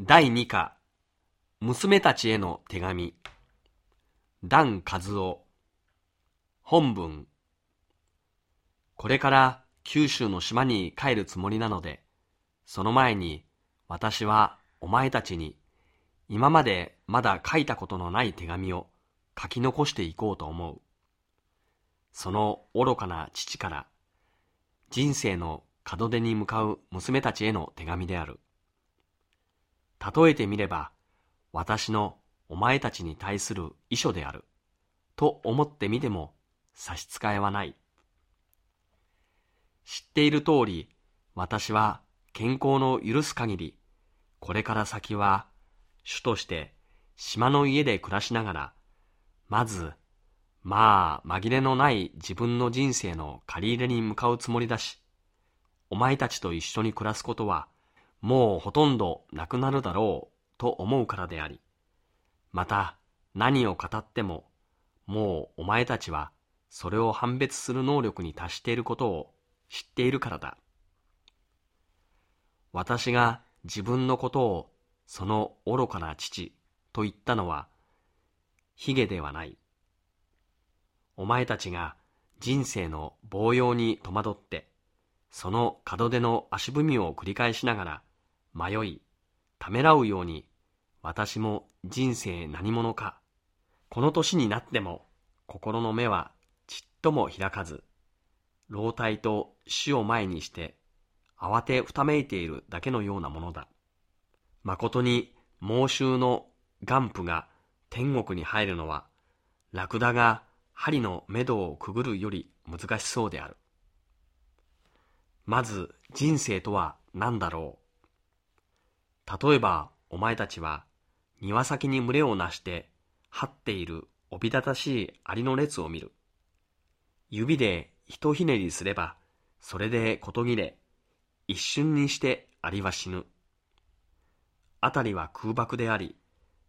第2課娘たちへの手紙。段和夫。本文。これから九州の島に帰るつもりなのでその前に私はお前たちに今までまだ書いたことのない手紙を書き残していこうと思う。その愚かな父から人生の門出に向かう娘たちへの手紙である。例えてみれば、私のお前たちに対する遺書である、と思ってみても差し支えはない。知っている通り、私は健康の許す限り、これから先は主として島の家で暮らしながら、まず、まあ紛れのない自分の人生の借り入れに向かうつもりだし、お前たちと一緒に暮らすことはもうほとんどなくなるだろうと思うからであり、また何を語っても、もうお前たちはそれを判別する能力に達していることを知っているからだ。私が自分のことをその愚かな父と言ったのは、ヒゲではない。お前たちが人生の暴用に戸惑って、その門出の足踏みを繰り返しながら、迷い、ためらうように、私も人生何者か、この年になっても心の目はちっとも開かず、老体と死を前にして慌てふためいているだけのようなものだ。誠に猛襲の元婦が天国に入るのは、ラクダが針の目処をくぐるより難しそうである。まず人生とは何だろう？例えば、お前たちは、庭先に群れをなして、張っているおびただしいアリの列を見る。指でひとひねりすれば、それでこと切れ、一瞬にしてアリは死ぬ。あたりは空爆であり、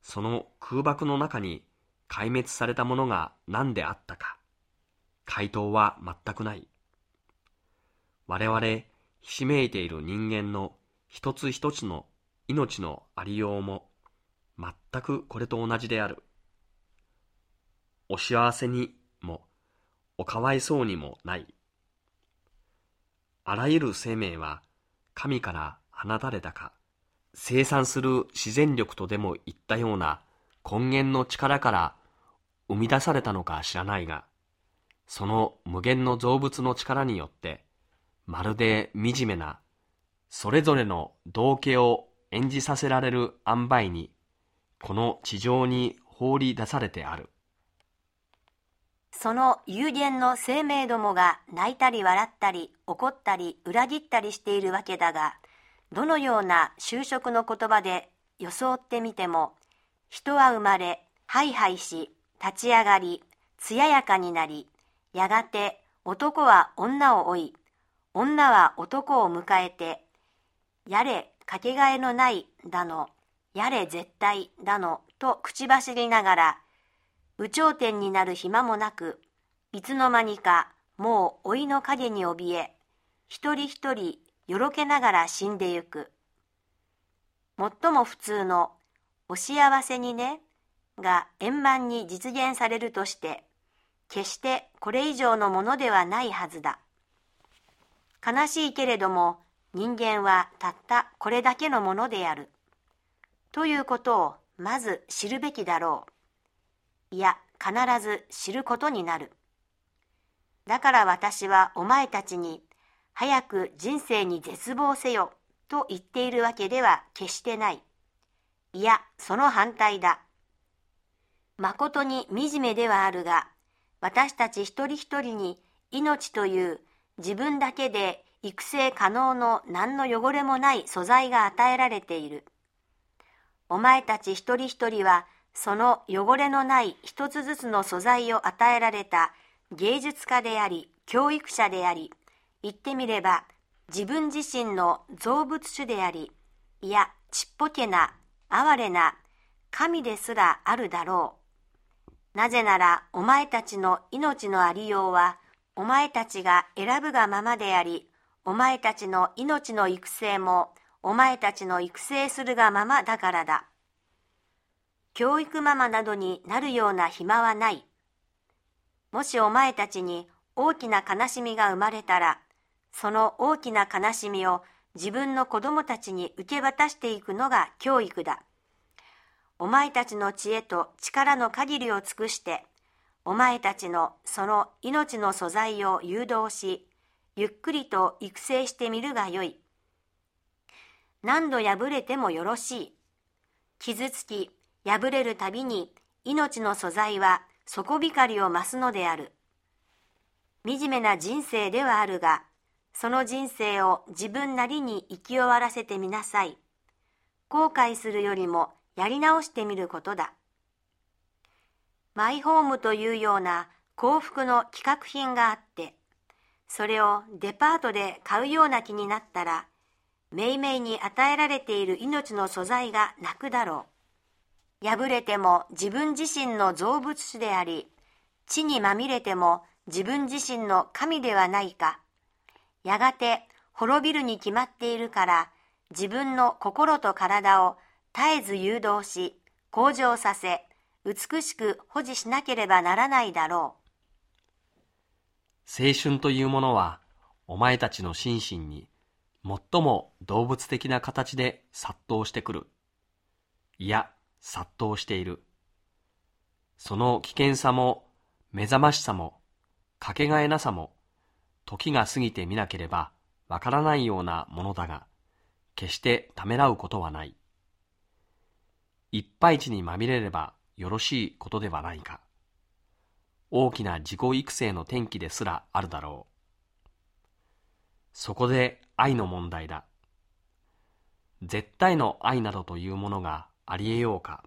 その空爆の中に壊滅されたものが何であったか。回答は全くない。我々、ひしめいている人間の一つ一つの命のありようも全くこれと同じである。お幸せにもおかわいそうにもない。あらゆる生命は神から放たれたか、生産する自然力とでも言ったような根源の力から生み出されたのか知らないが、その無限の造物の力によって、まるで惨めな、それぞれの道家を演じさせられる塩梅に、この地上に放り出されてある。その有限の生命どもが泣いたり笑ったり怒ったり裏切ったりしているわけだが、どのような就職の言葉で装ってみても、人は生まれ、ハイハイし、立ち上がり、艶やかになり、やがて男は女を追い、女は男を迎えて、やれかけがえのないだの、やれ絶対だのと口走りながら、有頂天になる暇もなく、いつの間にかもう老いの影に怯え、一人一人よろけながら死んでゆく。最も普通のお幸せにねが円満に実現されるとして、決してこれ以上のものではないはずだ。悲しいけれども、人間はたったこれだけのものである。ということをまず知るべきだろう。いや、必ず知ることになる。だから私はお前たちに、早く人生に絶望せよと言っているわけでは決してない。いや、その反対だ。誠に惨めではあるが、私たち一人一人に命という自分だけで育成可能の何の汚れもない素材が与えられている。お前たち一人一人は、その汚れのない一つずつの素材を与えられた芸術家であり、教育者であり、言ってみれば自分自身の造物主であり、いや、ちっぽけな、哀れな、神ですらあるだろう。なぜなら、お前たちの命のありようは、お前たちが選ぶがままであり、お前たちの命の育成もお前たちの育成するがままだからだ。教育ママなどになるような暇はない。もしお前たちに大きな悲しみが生まれたら、その大きな悲しみを自分の子供たちに受け渡していくのが教育だ。お前たちの知恵と力の限りを尽くして、お前たちのその命の素材を誘導し、ゆっくりと育成してみるがよい。何度破れてもよろしい。傷つき、破れるたびに命の素材は底光りを増すのである。惨めな人生ではあるが、その人生を自分なりに生き終わらせてみなさい。後悔するよりもやり直してみることだ。マイホームというような幸福の企画品があって、それをデパートで買うような気になったら、めいめいに与えられている命の素材がなくだろう。破れても自分自身の造物主であり、地にまみれても自分自身の神ではないか。やがて滅びるに決まっているから自分の心と体を絶えず誘導し向上させ美しく保持しなければならないだろう青春というものはお前たちの心身に最も動物的な形で殺到してくるいや殺到しているその危険さも目覚ましさもかけがえなさも時が過ぎてみなければわからないようなものだが、決してためらうことはない。いっぱい地にまみれればよろしいことではないか。大きな自己育成の転機ですらあるだろう。そこで愛の問題だ。絶対の愛などというものがありえようか。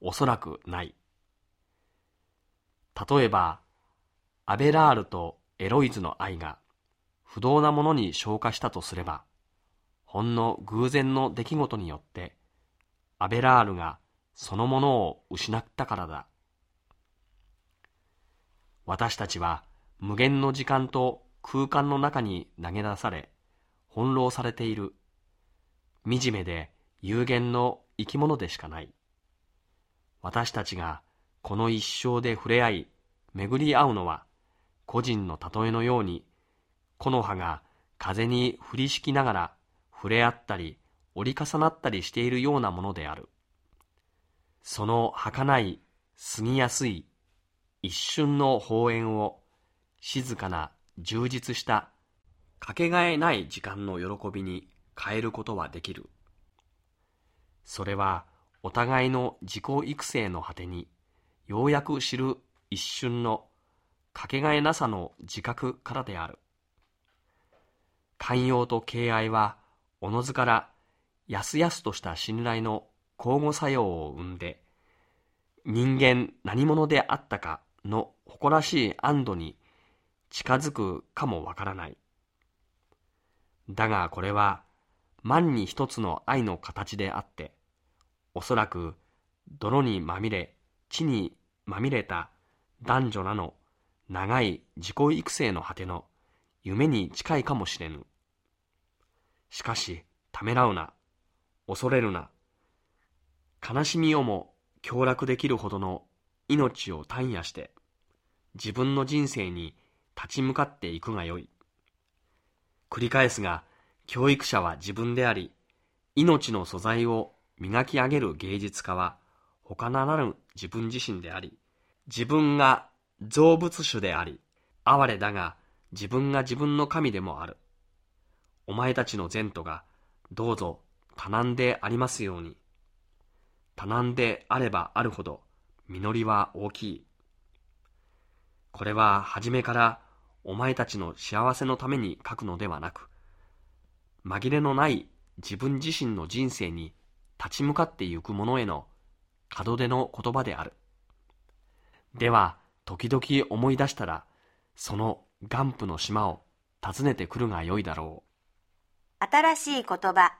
おそらくない。例えば、アベラールとエロイズの愛が不動なものに消化したとすれば、ほんの偶然の出来事によって、アベラールがそのものを失ったからだ。私たちは無限の時間と空間の中に投げ出され、翻弄されている。惨めで有限の生き物でしかない。私たちがこの一生で触れ合い、巡り合うのは、個人の例えのように、木の葉が風に降りしきながら触れ合ったり折り重なったりしているようなものである。その儚い、過ぎやすい、一瞬の放縁を静かな充実したかけがえない時間の喜びに変えることはできる。それはお互いの自己育成の果てにようやく知る一瞬のかけがえなさの自覚からである。寛容と敬愛は、おのずからやすやすとした信頼の交互作用を生んで、人間何者であったかの誇らしい安堵に近づくかもわからない。だがこれは万に一つの愛の形であって、おそらく泥にまみれ、地にまみれた男女らの長い自己育成の果ての夢に近いかもしれぬ。しかし、ためらうな、恐れるな。悲しみをも享楽できるほどの命を単野して、自分の人生に立ち向かっていくがよい。繰り返すが、教育者は自分であり、命の素材を磨き上げる芸術家は他ならぬ自分自身であり、自分が造物主であり、哀れだが自分が自分の神でもある。お前たちの前途がどうぞ多難でありますように。多難であればあるほど実りは大きい。これは初めからお前たちの幸せのために書くのではなく、紛れのない自分自身の人生に立ち向かってゆく者への門出の言葉である。では、時々思い出したら、その元婦の島を訪ねてくるがよいだろう。新しい言葉、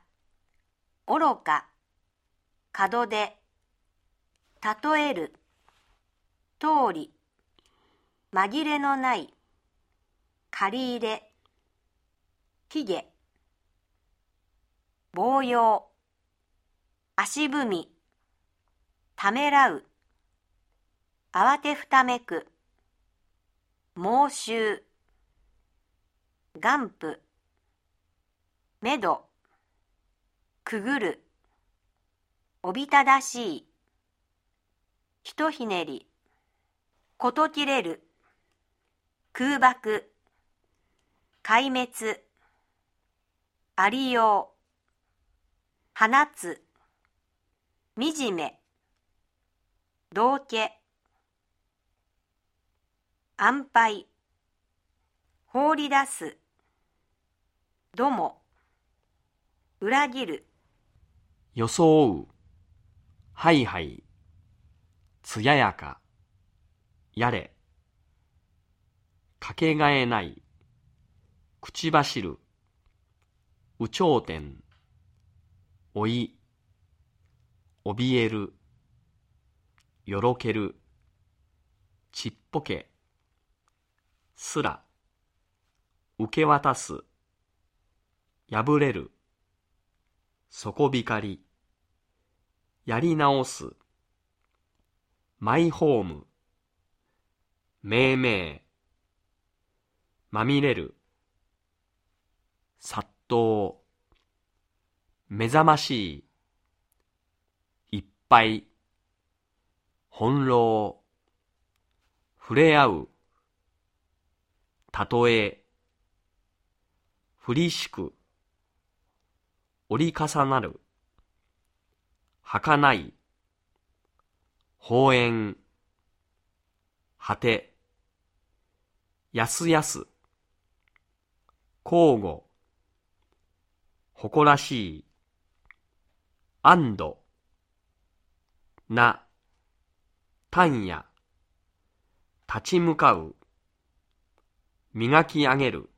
愚か、門出、例える、通り、紛れのない、借り入れ、期限。棒用、足踏み、ためらう、慌てふためく、猛襲、元布、めど、くぐる、おびただしい、ひとひねり、こと切れる、空爆、壊滅、ありよう、放つ、惨め、道家、安牌、放り出す、ども、裏切る、装う、はいはい、つややか、やれ、かけがえない、口走る、有頂天、老い、怯える、よろける、ちっぽけ、すら、受け渡す、破れる、底光り、やり直す、マイホーム、命名、まみれる、殺到、目覚ましい、いっぱい、翻弄、触れ合う、たとえ、ふりしく、折り重なる、儚い、放縁、果て、やすやす、交互、誇らしい、安堵、な、単や、立ち向かう、磨き上げる、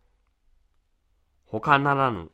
他ならぬ、